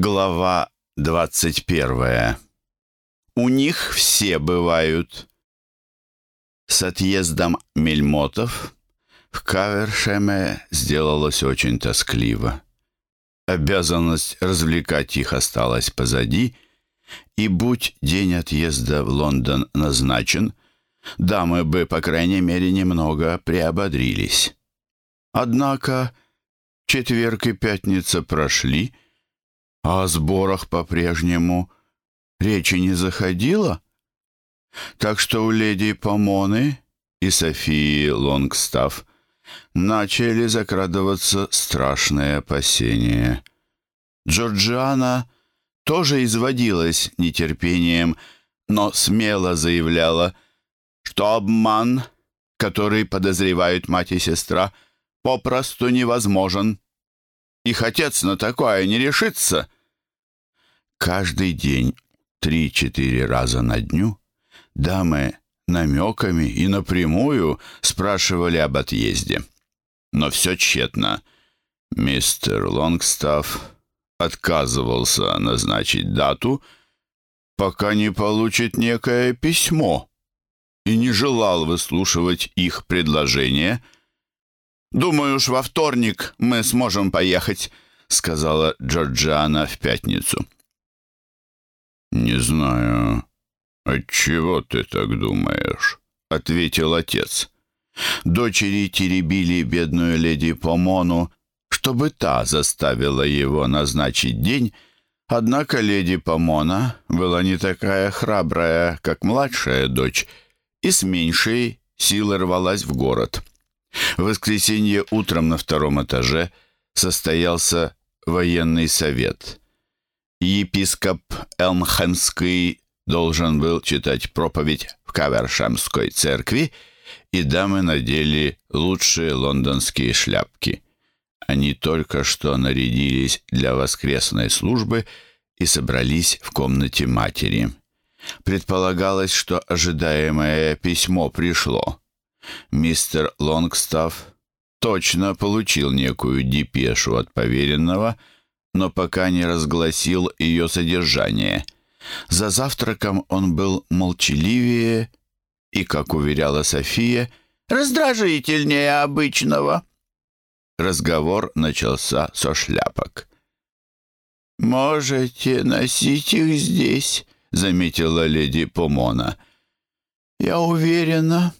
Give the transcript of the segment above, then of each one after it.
Глава двадцать первая. У них все бывают. С отъездом Мельмотов в Кавершеме сделалось очень тоскливо. Обязанность развлекать их осталась позади, и будь день отъезда в Лондон назначен, дамы бы, по крайней мере, немного приободрились. Однако четверг и пятница прошли, о сборах по-прежнему речи не заходило. Так что у леди Помоны и Софии Лонгстафф начали закрадываться страшные опасения. Джорджиана тоже изводилась нетерпением, но смело заявляла, что обман, который подозревают мать и сестра, попросту невозможен. Их отец на такое не решится. Каждый день, три-четыре раза на дню, дамы намеками и напрямую спрашивали об отъезде. Но все тщетно. Мистер Лонгстафф отказывался назначить дату, пока не получит некое письмо, и не желал выслушивать их предложение. «Думаю уж во вторник мы сможем поехать», — сказала Джорджиана в пятницу. «Не знаю, отчего ты так думаешь?» — ответил отец. Дочери теребили бедную леди Помону, чтобы та заставила его назначить день, однако леди Помона была не такая храбрая, как младшая дочь, и с меньшей силой рвалась в город. В воскресенье утром на втором этаже состоялся военный совет. Епископ Элмхемский должен был читать проповедь в Кавершемской церкви, и дамы надели лучшие лондонские шляпки. Они только что нарядились для воскресной службы и собрались в комнате матери. Предполагалось, что ожидаемое письмо пришло. Мистер Лонгстафф точно получил некую депешу от поверенного, но пока не разгласил ее содержание. За завтраком он был молчаливее и, как уверяла София, раздражительнее обычного. Разговор начался со шляпок. «Можете носить их здесь», — заметила леди Помона. «Я уверена,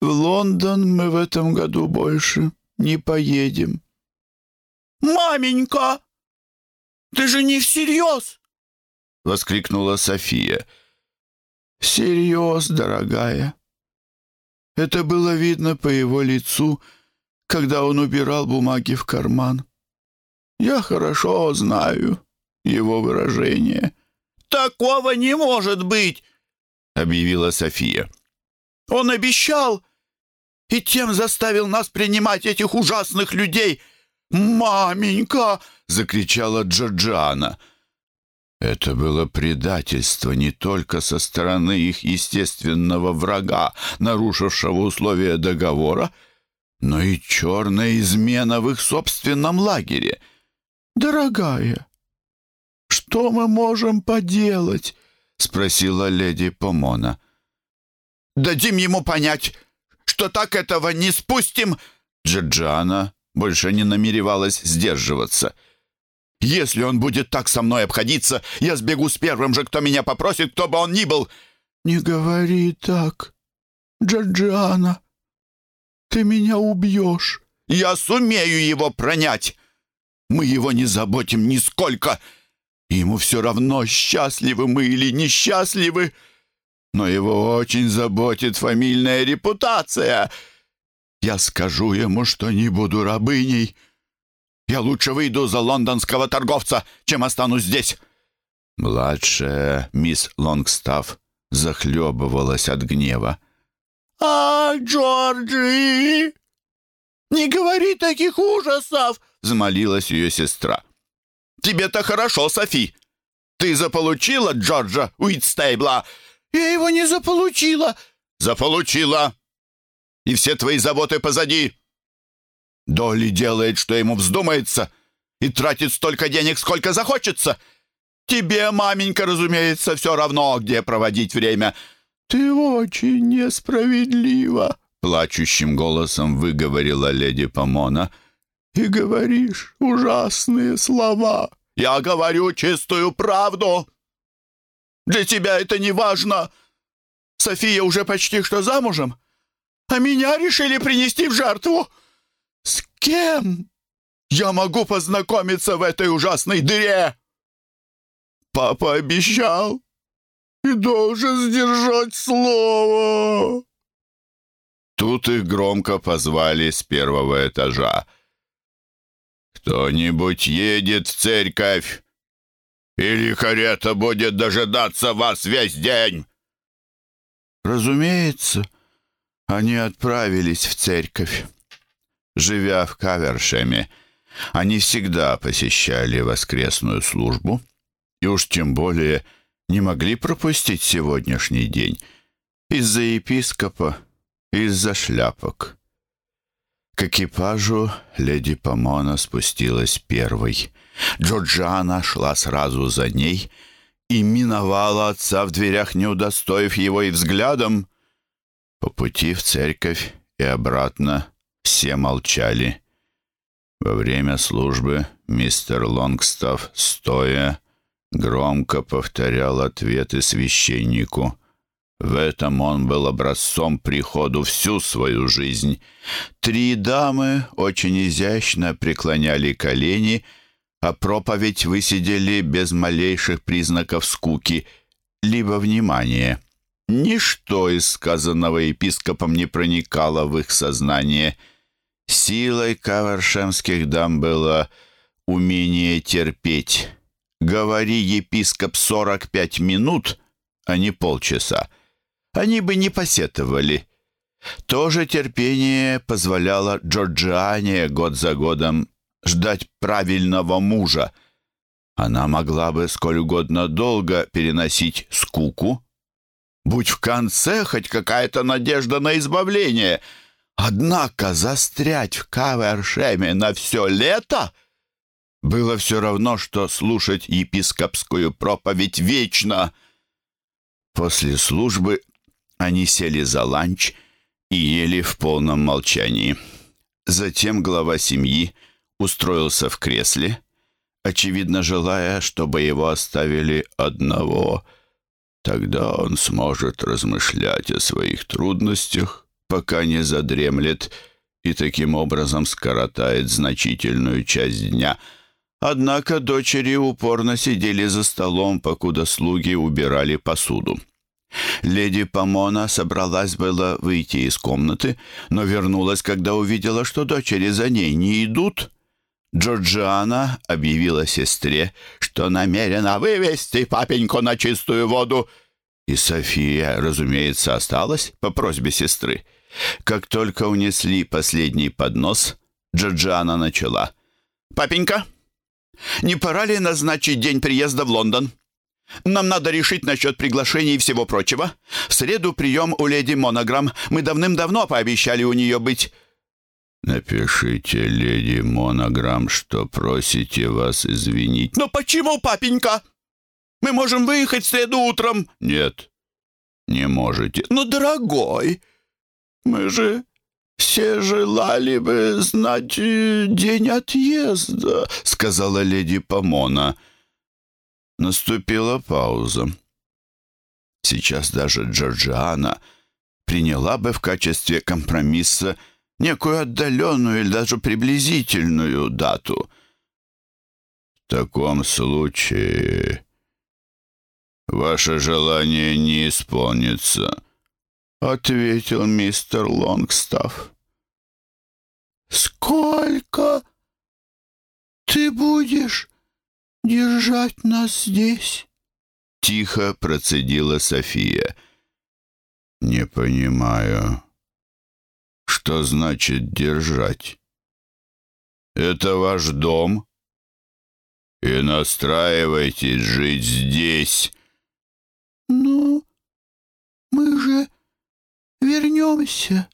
в Лондон мы в этом году больше не поедем». «Маменька, ты же не всерьез!» — воскликнула София. «Всерьез, дорогая. Это было видно по его лицу, когда он убирал бумаги в карман. Я хорошо знаю его выражение». «Такого не может быть!» — объявила София. «Он обещал и тем заставил нас принимать этих ужасных людей!» «Маменька!» — закричала Джорджиана. Это было предательство не только со стороны их естественного врага, нарушившего условия договора, но и черная измена в их собственном лагере. «Дорогая, что мы можем поделать?» — спросила леди Помона. «Дадим ему понять, что так этого не спустим!» Джорджана больше не намеревалась сдерживаться — если он будет так со мной обходиться, я сбегу с первым же, кто меня попросит, кто бы он ни был». «Не говори так, Джорджиана. Ты меня убьешь». «Я сумею его пронять. Мы его не заботим нисколько. Ему все равно, счастливы мы или несчастливы. Но его очень заботит фамильная репутация. Я скажу ему, что не буду рабыней». Я лучше выйду за лондонского торговца, чем останусь здесь». Младшая мисс Лонгстафф захлебывалась от гнева. «А, Джорджи, не говори таких ужасов!» — взмолилась ее сестра. «Тебе-то хорошо, Софи. Ты заполучила Джорджа Уитстейбла?» «Я его не заполучила». «Заполучила. И все твои заботы позади. Долли делает, что ему вздумается. и тратит столько денег, сколько захочется. Тебе, маменька, разумеется, все равно, где проводить время. Ты очень несправедлива, плачущим голосом выговорила леди Помона. И говоришь ужасные слова. Я говорю чистую правду. Для тебя это не важно. София уже почти что замужем, а меня решили принести в жертву. С кем я могу познакомиться в этой ужасной дыре? Папа обещал и должен сдержать слово. Тут их громко позвали с первого этажа. «Кто-нибудь едет в церковь? Или карета будет дожидаться вас весь день?» Разумеется, они отправились в церковь. Живя в Кавершеме, они всегда посещали воскресную службу и уж тем более не могли пропустить сегодняшний день из-за епископа, из-за шляпок. К экипажу леди Помона спустилась первой. Джорджана шла сразу за ней и миновала отца в дверях, не удостоив его и взглядом. По пути в церковь и обратно все молчали. Во время службы мистер Лонгстафф, стоя, громко повторял ответы священнику. В этом он был образцом приходу всю свою жизнь. Три дамы очень изящно преклоняли колени, а проповедь высидели без малейших признаков скуки, либо внимания. Ничто из сказанного епископом не проникало в их сознание. Силой кавершемских дам было умение терпеть. Говори епископ сорок пять минут, а не полчаса они бы не посетовали. То же терпение позволяло Джорджиане год за годом ждать правильного мужа. Она могла бы сколь угодно долго переносить скуку. Будь в конце хоть какая-то надежда на избавление. Однако застрять в Кавершеме на все лето было все равно, что слушать епископскую проповедь вечно. После службы они сели за ланч и ели в полном молчании. Затем глава семьи устроился в кресле, очевидно желая, чтобы его оставили одного. Тогда он сможет размышлять о своих трудностях, пока не задремлет, и таким образом скоротает значительную часть дня. Однако дочери упорно сидели за столом, покуда слуги убирали посуду. Леди Помона собралась было выйти из комнаты, но вернулась, когда увидела, что дочери за ней не идут. Джорджиана объявила сестре, что намерена вывести папеньку на чистую воду. И София, разумеется, осталась по просьбе сестры. Как только унесли последний поднос, Джорджиана начала. «Папенька, не пора ли назначить день приезда в Лондон?» Нам надо решить насчет приглашений и всего прочего. В среду прием у леди Монограмм. Мы давным-давно пообещали у нее быть». «Напишите, леди Монограмм, что просите вас извинить». «Но почему, папенька? Мы можем выехать в среду утром». «Нет, не можете». «Но, дорогой, мы же все желали бы знать э, день отъезда», — сказала леди Помона. Наступила пауза. Сейчас даже Джорджиана приняла бы в качестве компромисса некую отдаленную или даже приблизительную дату. В таком случае ваше желание не исполнится, ответил мистер Лонгстафф. Сколько ты будешь держать нас здесь?» Тихо процедила София. «Не понимаю, что значит держать? Это ваш дом? И настраивайтесь жить здесь». «Ну, мы же вернемся?»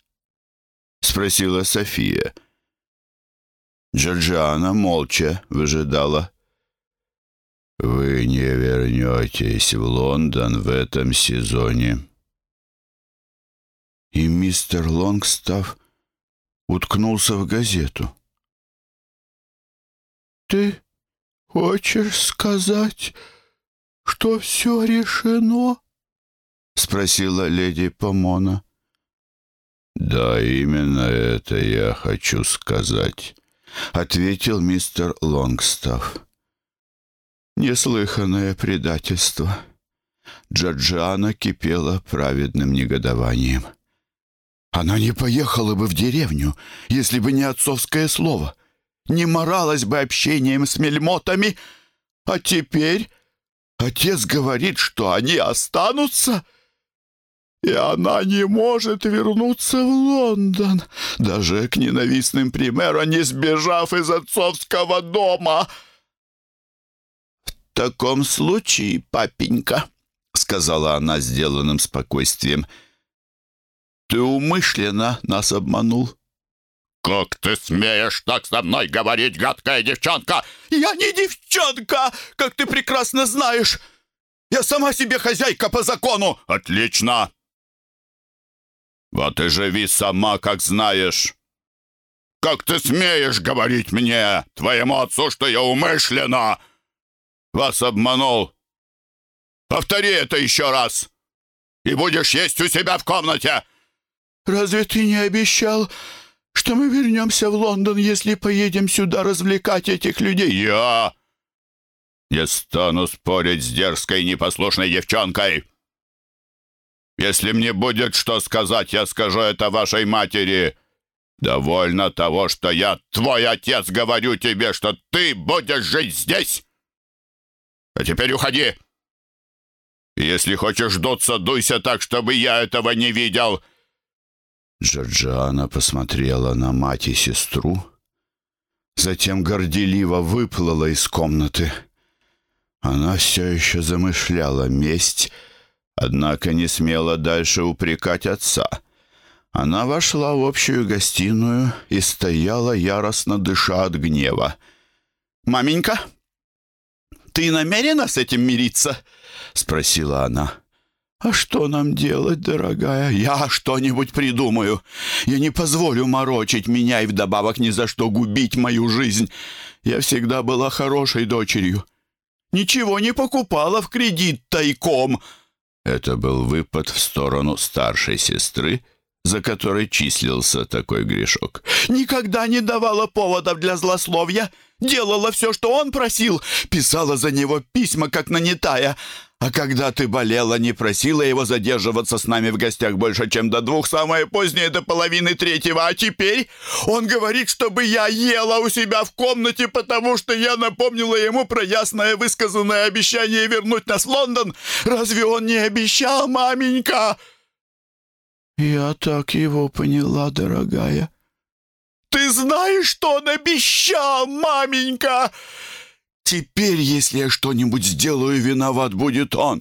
— спросила София. Джорджиана молча выжидала. «Вы не вернетесь в Лондон в этом сезоне». И мистер Лонгстав уткнулся в газету. «Ты хочешь сказать, что все решено?» — спросила леди Помона. «Да, именно это я хочу сказать», — ответил мистер Лонгстафф. Неслыханное предательство. Джорджиана кипела праведным негодованием. Она не поехала бы в деревню, если бы не отцовское слово, не моралась бы общением с мельмотами, а теперь отец говорит, что они останутся — и она не может вернуться в Лондон, даже к ненавистным примеру, не сбежав из отцовского дома. «В таком случае, папенька», — сказала она сделанным спокойствием, — «ты умышленно нас обманул». «Как ты смеешь так со мной говорить, гадкая девчонка?» «Я не девчонка, как ты прекрасно знаешь. Я сама себе хозяйка по закону». «Отлично. Вот и живи сама, как знаешь. Как ты смеешь говорить мне, твоему отцу, что я умышленно вас обманул? Повтори это еще раз, и будешь есть у себя в комнате. Разве ты не обещал, что мы вернемся в Лондон, если поедем сюда развлекать этих людей? Я не стану спорить с дерзкой непослушной девчонкой. Если мне будет что сказать, я скажу это вашей матери. Довольно того, что я, твой отец, говорю тебе, что ты будешь жить здесь. А теперь уходи. если хочешь дуться, дуйся так, чтобы я этого не видел». Джорджиана посмотрела на мать и сестру, затем горделиво выплыла из комнаты. Она все еще замышляла месть, однако не смела дальше упрекать отца. Она вошла в общую гостиную и стояла, яростно дыша от гнева. «Маменька, ты намерена с этим мириться?» — спросила она. «А что нам делать, дорогая? Я что-нибудь придумаю. Я не позволю морочить меня и вдобавок ни за что губить мою жизнь. Я всегда была хорошей дочерью. Ничего не покупала в кредит тайком». Это был выпад в сторону старшей сестры, за которой числился такой грешок. «Никогда не давала поводов для злословия, делала все, что он просил, писала за него письма, как нанятая, а когда ты болела, не просила его задерживаться с нами в гостях больше, чем до двух, самое позднее до половины третьего. А теперь он говорит, чтобы я ела у себя в комнате, потому что я напомнила ему про ясное высказанное обещание вернуть нас в Лондон. Разве он не обещал, маменька?» «Я так его поняла, дорогая». «Ты знаешь, что он обещал, маменька?» Теперь, если я что-нибудь сделаю, виноват будет он.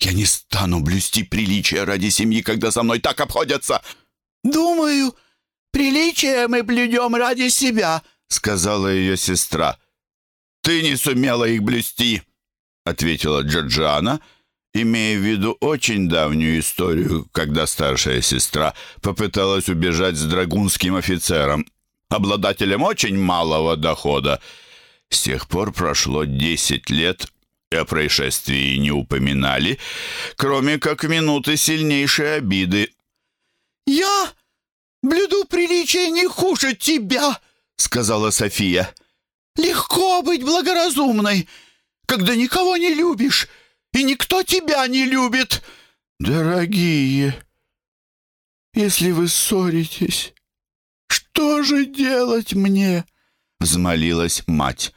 Я не стану блюсти приличия ради семьи, когда со мной так обходятся. Думаю, приличия мы блюдем ради себя, сказала ее сестра. Ты не сумела их блюсти, ответила Джорджиана, имея в виду очень давнюю историю, когда старшая сестра попыталась убежать с драгунским офицером, обладателем очень малого дохода, с тех пор прошло десять лет, и о происшествии не упоминали, кроме как минуты сильнейшей обиды. «Я блюду приличие не хуже тебя», — сказала София. «Легко быть благоразумной, когда никого не любишь, и никто тебя не любит». «Дорогие, если вы ссоритесь, что же делать мне?» — взмолилась мать.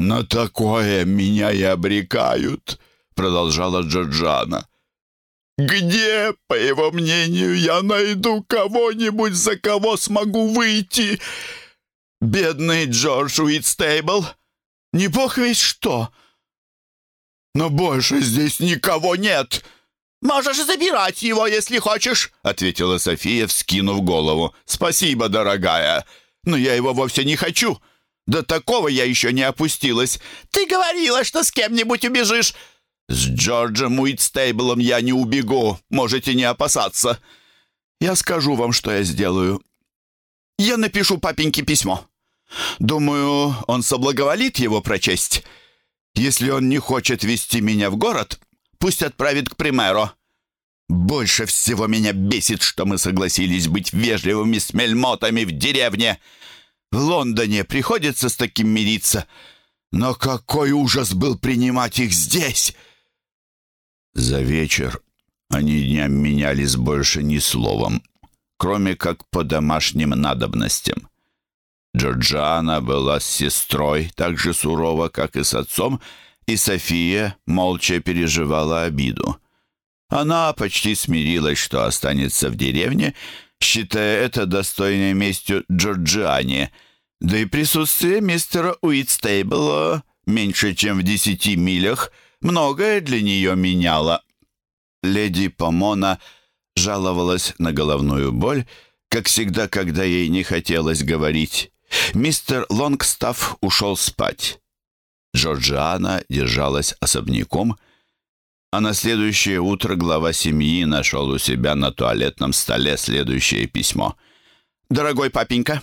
«На такое меня и обрекают», — продолжала Джорджана. «Где, по его мнению, я найду кого-нибудь, за кого смогу выйти? Бедный Джордж Уитстейбл, не бог весь что. Но больше здесь никого нет». «Можешь забирать его, если хочешь», — ответила София, вскинув голову. «Спасибо, дорогая. но я его вовсе не хочу. До такого я еще не опустилась. Ты говорила, что с кем-нибудь убежишь. С Джорджем Уитстейблом я не убегу, можете не опасаться. Я скажу вам, что я сделаю. Я напишу папеньке письмо. Думаю, он соблаговолит его прочесть. Если он не хочет вести меня в город, пусть отправит к примеру. Больше всего меня бесит, что мы согласились быть вежливыми с мельмотами в деревне. В Лондоне приходится с таким мириться. Но какой ужас был принимать их здесь!» За вечер они дням менялись больше ни словом, кроме как по домашним надобностям. Джорджиана была с сестрой так же сурова, как и с отцом, и София молча переживала обиду. Она почти смирилась, что останется в деревне, считая это достойной местью Джорджиане, да и присутствие мистера Уитстейбла меньше, чем в десяти милях, многое для нее меняло. Леди Помона жаловалась на головную боль, как всегда, когда ей не хотелось говорить. Мистер Лонгстафф ушел спать. Джорджиана держалась особняком — а на следующее утро глава семьи нашел у себя на туалетном столе следующее письмо. «Дорогой папенька,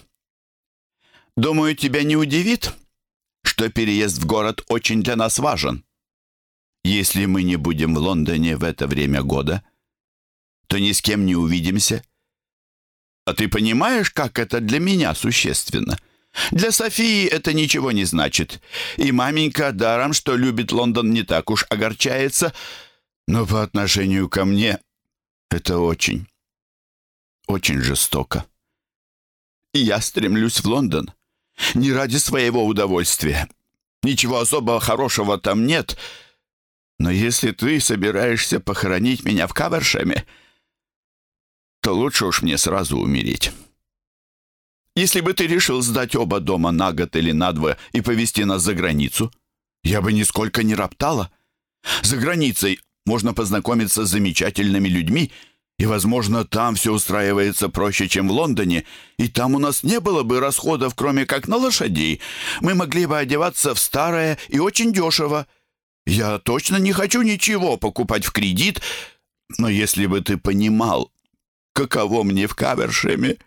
думаю, тебя не удивит, что переезд в город очень для нас важен. Если мы не будем в Лондоне в это время года, то ни с кем не увидимся. А ты понимаешь, как это для меня существенно?» Для Софии это ничего не значит. И маменька даром, что любит Лондон, не так уж огорчается. Но по отношению ко мне это очень, очень жестоко. И я стремлюсь в Лондон не ради своего удовольствия. Ничего особо хорошего там нет. Но если ты собираешься похоронить меня в Кавершеме, то лучше уж мне сразу умереть». Если бы ты решил сдать оба дома на год или на два и повезти нас за границу, я бы нисколько не роптала. За границей можно познакомиться с замечательными людьми, и, возможно, там все устраивается проще, чем в Лондоне, и там у нас не было бы расходов, кроме как на лошадей. Мы могли бы одеваться в старое и очень дешево. Я точно не хочу ничего покупать в кредит, но если бы ты понимал, каково мне в Кавершеме,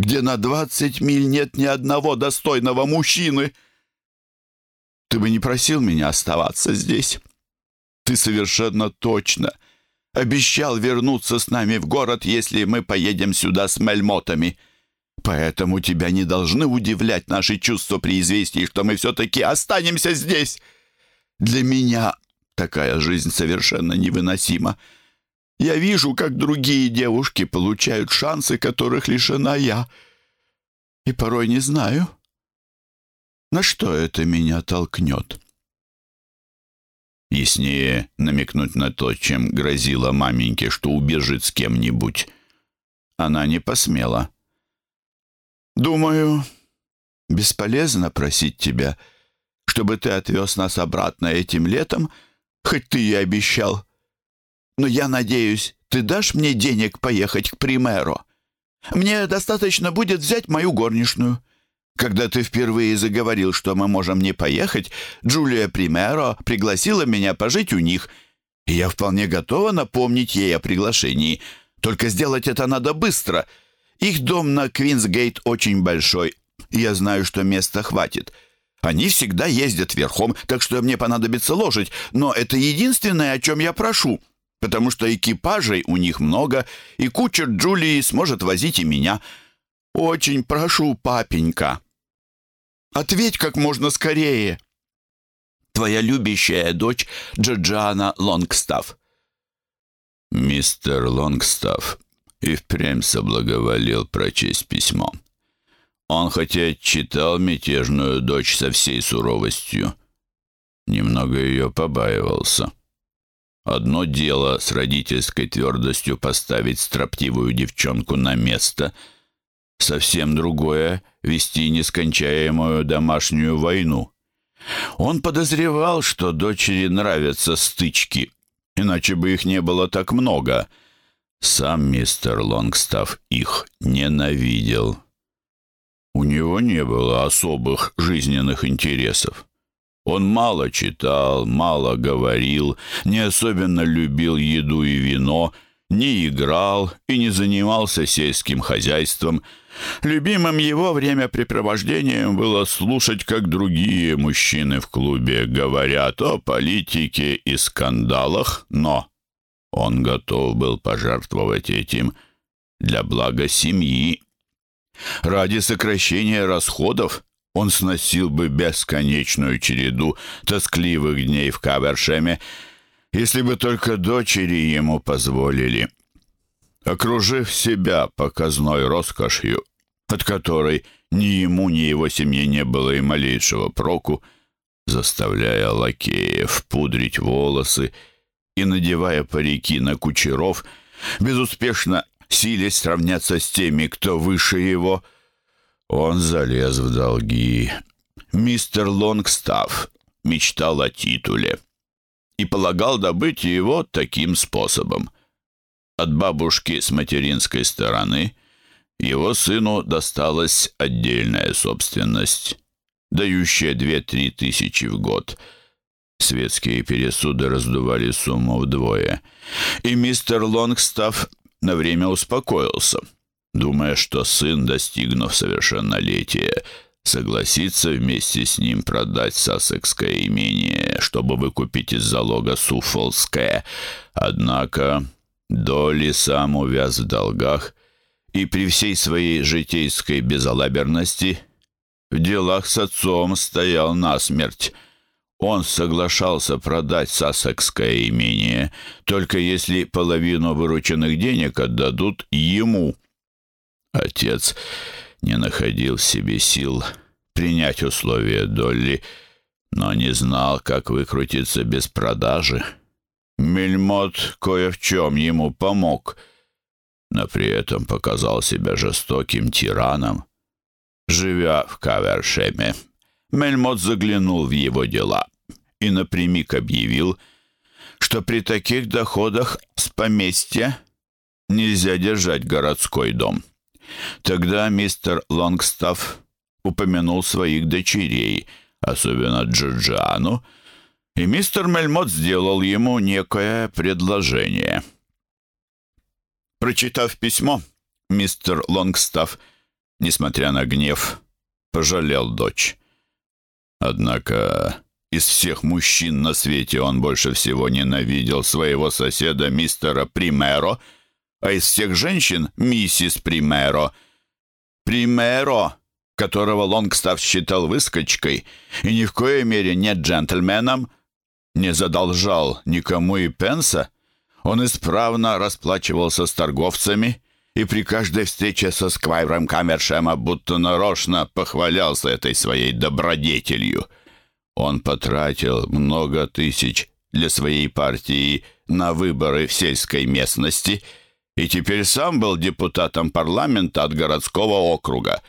где на двадцать миль нет ни одного достойного мужчины. Ты бы не просил меня оставаться здесь. Ты совершенно точно обещал вернуться с нами в город, если мы поедем сюда с мельмотами. Поэтому тебя не должны удивлять наши чувства при известии, что мы все-таки останемся здесь. Для меня такая жизнь совершенно невыносима. Я вижу, как другие девушки получают шансы, которых лишена я. И порой не знаю, на что это меня толкнет. Яснее намекнуть на то, чем грозила маменьке, что убежит с кем-нибудь. Она не посмела. «Думаю, бесполезно просить тебя, чтобы ты отвез нас обратно этим летом, хоть ты и обещал но я надеюсь, ты дашь мне денег поехать к Примеро. Мне достаточно будет взять мою горничную. Когда ты впервые заговорил, что мы можем не поехать, Джулия Примеро пригласила меня пожить у них, и я вполне готова напомнить ей о приглашении. Только сделать это надо быстро. Их дом на Квинсгейт очень большой, я знаю, что места хватит». Они всегда ездят верхом, так что мне понадобится лошадь, но это единственное, о чем я прошу потому что экипажей у них много, и кучер Джулии сможет возить и меня. Очень прошу, папенька, ответь как можно скорее. Твоя любящая дочь Джорджиана Лонгстафф. Мистер Лонгстафф и впрямь соблаговолил прочесть письмо. Он хотя читал мятежную дочь со всей суровостью, немного ее побаивался. Одно дело с родительской твердостью поставить строптивую девчонку на место, совсем другое — вести нескончаемую домашнюю войну. Он подозревал, что дочери нравятся стычки, иначе бы их не было так много. Сам мистер Лонгстафф их ненавидел. У него не было особых жизненных интересов. Он мало читал, мало говорил, не особенно любил еду и вино, не играл и не занимался сельским хозяйством. Любимым его времяпрепровождением было слушать, как другие мужчины в клубе говорят о политике и скандалах, но он готов был пожертвовать этим для блага семьи. Ради сокращения расходов он сносил бы бесконечную череду тоскливых дней в Кавершеме, если бы только дочери ему позволили. Окружив себя показной роскошью, от которой ни ему, ни его семье не было и малейшего проку, заставляя лакеев пудрить волосы и надевая парики на кучеров, безуспешно силясь сравняться с теми, кто выше его — он залез в долги. Мистер Лонгстафф мечтал о титуле и полагал добыть его таким способом. От бабушки с материнской стороны его сыну досталась отдельная собственность, дающая две-три тысячи в год. Светские пересуды раздували сумму вдвое, и мистер Лонгстафф на время успокоился — думая, что сын, достигнув совершеннолетия, согласится вместе с ним продать сассекское имение, чтобы выкупить из залога суфолское. Однако Долли сам увяз в долгах и при всей своей житейской безалаберности в делах с отцом стоял насмерть. Он соглашался продать сассекское имение, только если половину вырученных денег отдадут ему – Отец не находил в себе сил принять условия Долли, но не знал, как выкрутиться без продажи. Мельмот кое в чем ему помог, но при этом показал себя жестоким тираном. Живя в Кавершеме, Мельмот заглянул в его дела и напрямик объявил, что при таких доходах с поместья нельзя держать городской дом. Тогда мистер Лонгстафф упомянул своих дочерей, особенно Джорджиану, и мистер Мельмот сделал ему некое предложение. Прочитав письмо, мистер Лонгстафф, несмотря на гнев, пожалел дочь. Однако из всех мужчин на свете он больше всего ненавидел своего соседа мистера Примеро — а из всех женщин — миссис Примеро. Примеро, которого Лонгстаф считал выскочкой и ни в коей мере не джентльменом, не задолжал никому и пенса. Он исправно расплачивался с торговцами и при каждой встрече со Сквайром Камершема будто нарочно похвалялся этой своей добродетелью. Он потратил много тысяч для своей партии на выборы в сельской местности — и теперь сам был депутатом парламента от городского округа.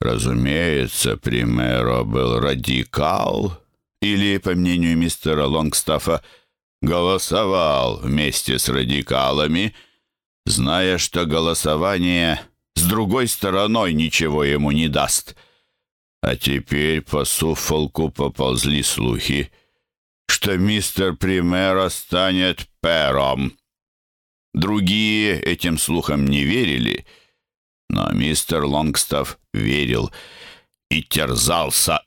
Разумеется, Примеро был радикал, или, по мнению мистера Лонгстаффа, голосовал вместе с радикалами, зная, что голосование с другой стороной ничего ему не даст. А теперь по Суффолку поползли слухи, что мистер Примеро станет пером. Другие этим слухам не верили, но мистер Лонгстафф верил и терзался.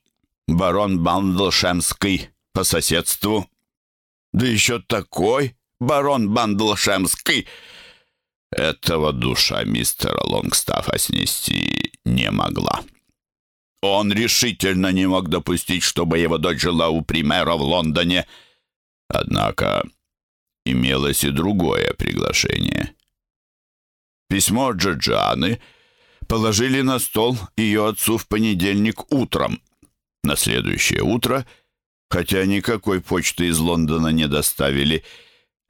Барон Бандлшемский по соседству. Да еще такой барон Бандлшемский. Этого душа мистера Лонгстаффа снести не могла. Он решительно не мог допустить, чтобы его дочь жила у примера в Лондоне. Однако имелось и другое приглашение. Письмо Джорджианы положили на стол ее отцу в понедельник утром. На следующее утро, хотя никакой почты из Лондона не доставили,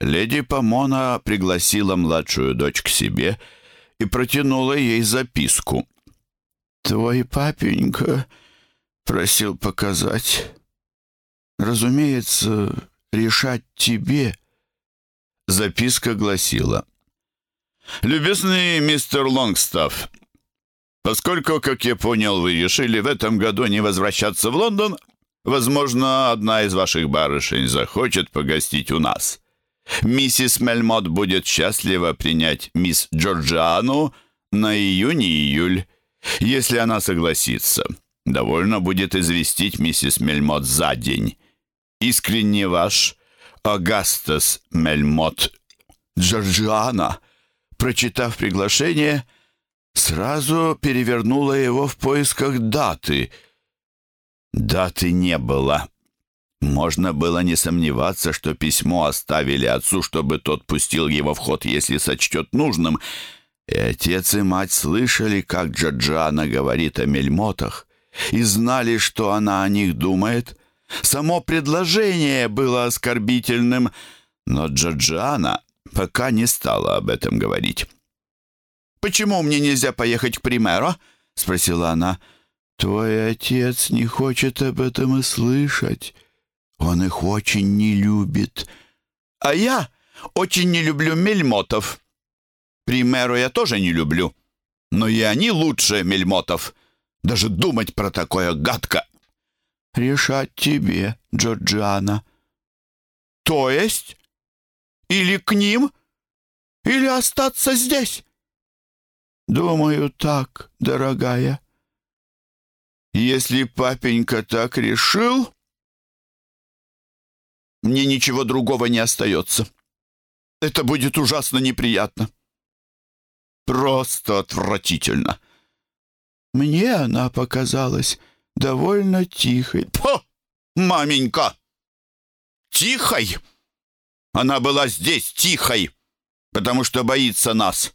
леди Помона пригласила младшую дочь к себе и протянула ей записку. «Твой папенька просил показать. Разумеется, решать тебе». Записка гласила. «Любезный мистер Лонгстафф, Поскольку, как я понял, вы решили в этом году не возвращаться в Лондон, возможно, одна из ваших барышень захочет погостить у нас. Миссис Мельмот будет счастлива принять мисс Джорджиану на июнь-июль. Если она согласится, довольно будет известить миссис Мельмот за день. Искренне ваш Агастас Мельмот. Джорджиана, прочитав приглашение, сразу перевернула его в поисках даты. Даты не было. Можно было не сомневаться, что письмо оставили отцу, чтобы тот пустил его в ход, если сочтет нужным. И отец и мать слышали, как Джорджиана говорит о мельмотах, и знали, что она о них думает. Само предложение было оскорбительным, но Джорджиана пока не стала об этом говорить. «Почему мне нельзя поехать к Примеро?» — спросила она. «Твой отец не хочет об этом и слышать. Он их очень не любит. А я очень не люблю мельмотов. Примеру я тоже не люблю. Но и они лучше мельмотов. Даже думать про такое гадко. Решать тебе, Джорджиана. То есть? Или к ним? Или остаться здесь? Думаю, так, дорогая. Если папенька так решил, мне ничего другого не остается. Это будет ужасно неприятно. Просто отвратительно. Мне она показалась довольно тихой. По, маменька! Тихой? Она была здесь тихой, потому что боится нас.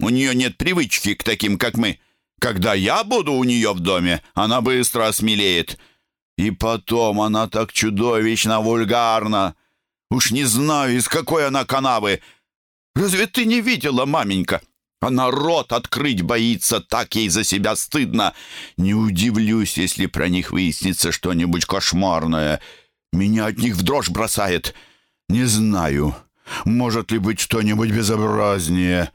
У нее нет привычки к таким, как мы. Когда я буду у нее в доме, она быстро осмелеет. И потом она так чудовищно вульгарна. Уж не знаю, из какой она канавы. Разве ты не видела, маменька? Она рот открыть боится, так ей за себя стыдно. Не удивлюсь, если про них выяснится что-нибудь кошмарное. Меня от них в дрожь бросает. Не знаю, может ли быть что-нибудь безобразнее.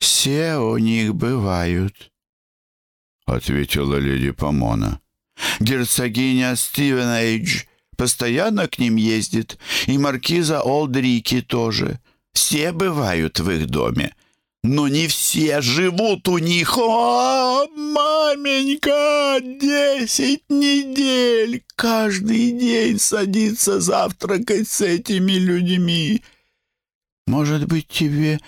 «Все у них бывают», — ответила леди Помона. Герцогиня Стивенейдж постоянно к ним ездит, и маркиза Олдрики тоже. Все бывают в их доме. Но не все живут у них. О, маменька, десять недель каждый день садится завтракать с этими людьми. Может быть, тебе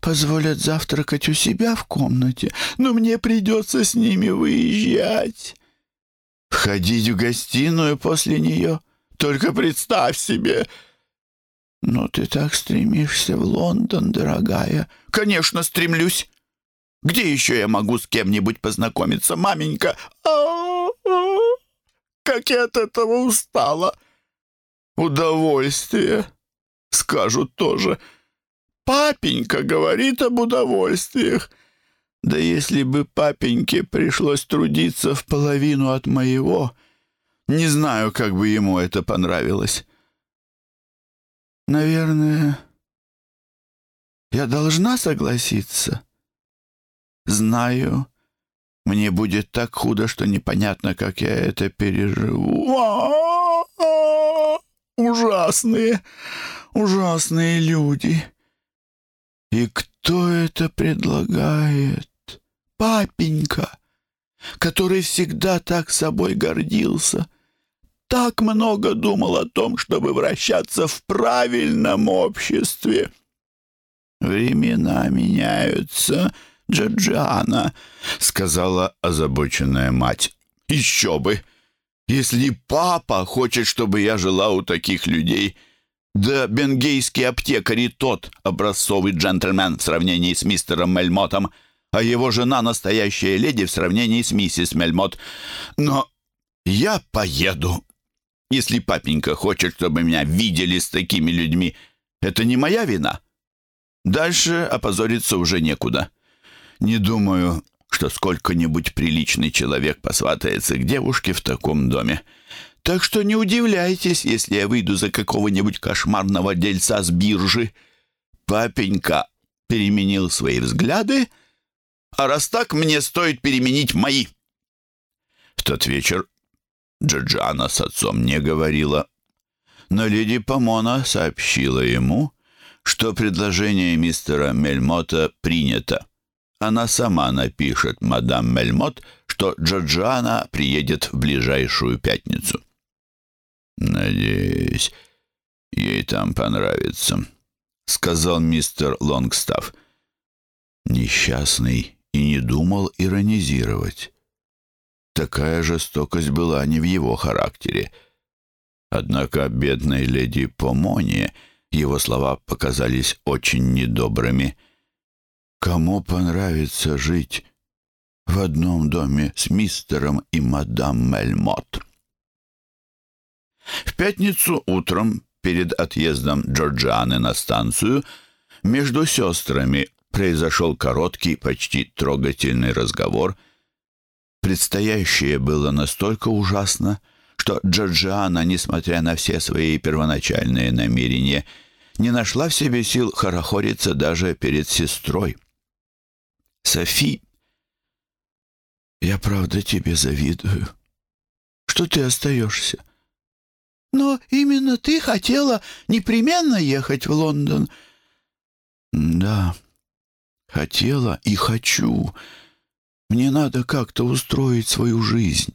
позволят завтракать у себя в комнате, но мне придется с ними выезжать. Входить в гостиную после нее. Только представь себе. Но ты так стремишься в Лондон, дорогая. Конечно, стремлюсь. Где еще я могу с кем-нибудь познакомиться, маменька? А -а -а, как я от этого устала. Удовольствие, скажут тоже. Папенька говорит об удовольствиях. Да если бы папеньке пришлось трудиться в половину от моего, не знаю, как бы ему это понравилось. Наверное, я должна согласиться. Знаю, мне будет так худо, что непонятно, как я это переживу. А ужасные, ужасные люди. И кто это предлагает? папенька, который всегда так собой гордился, так много думал о том, чтобы вращаться в правильном обществе. «Времена меняются, Джорджиана», — сказала озабоченная мать. «Еще бы! Если папа хочет, чтобы я жила у таких людей...» Да бенгейский аптекарь и тот образцовый джентльмен в сравнении с мистером Мельмотом — а его жена настоящая леди в сравнении с миссис Мельмот. Но я поеду. Если папенька хочет, чтобы меня видели с такими людьми, это не моя вина. Дальше опозориться уже некуда. Не думаю, что сколько-нибудь приличный человек посватается к девушке в таком доме. Так что не удивляйтесь, если я выйду за какого-нибудь кошмарного дельца с биржи. Папенька переменил свои взгляды, А раз так, мне стоит переменить мои». В тот вечер Джорджана с отцом не говорила, но леди Помона сообщила ему, что предложение мистера Мельмота принято. Она сама напишет мадам Мельмот, что Джорджиана приедет в ближайшую пятницу. «Надеюсь, ей там понравится», — сказал мистер Лонгстафф. Несчастный и не думал иронизировать. Такая жестокость была не в его характере. Однако бедной леди Помоне его слова показались очень недобрыми. «Кому понравится жить в одном доме с мистером и мадам Мельмот?» В пятницу утром, перед отъездом Джорджианы на станцию, между сестрами произошел короткий, почти трогательный разговор. Предстоящее было настолько ужасно, что Джорджиана, несмотря на все свои первоначальные намерения, не нашла в себе сил хорохориться даже перед сестрой. «Софи, я правда тебе завидую, что ты остаешься. Но именно ты хотела непременно ехать в Лондон. Да, хотела и хочу. Мне надо как-то устроить свою жизнь.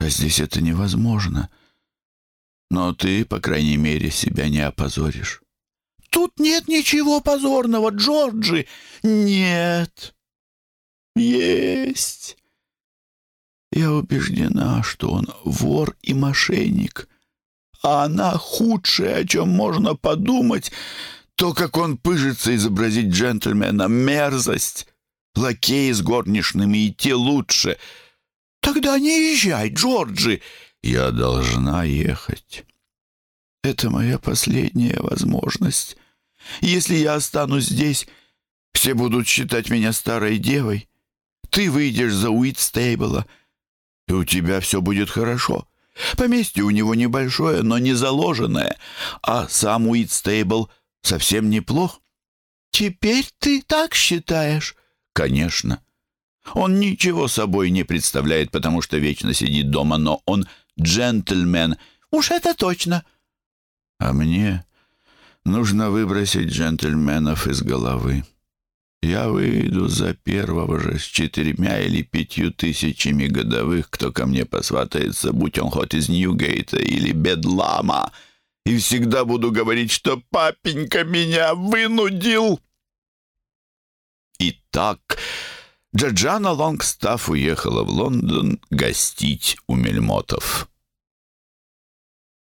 А здесь это невозможно. Но ты, по крайней мере, себя не опозоришь. Тут нет ничего позорного, Джорджи. Нет. Есть. Я убеждена, что он вор и мошенник. А она худшее, о чем можно подумать, то, как он пыжится изобразить джентльмена, мерзость. Лакеи с горничными и те лучше. Тогда не езжай, Джорджи. Я должна ехать. Это моя последняя возможность. Если я останусь здесь, все будут считать меня старой девой. Ты выйдешь за Уитстейбла — и у тебя все будет хорошо. Поместье у него небольшое, но не заложенное, а сам Уитстейбл совсем неплох. Теперь ты так считаешь? Конечно. Он ничего собой не представляет, потому что вечно сидит дома, но он джентльмен. Уж это точно. А мне нужно выбросить джентльменов из головы. Я выйду за первого же с четырьмя или пятью тысячами годовых, кто ко мне посватается, будь он хоть из Ньюгейта или Бедлама, и всегда буду говорить, что папенька меня вынудил. Итак, Джаджана Лонгстафф уехала в Лондон гостить у Мельмотов.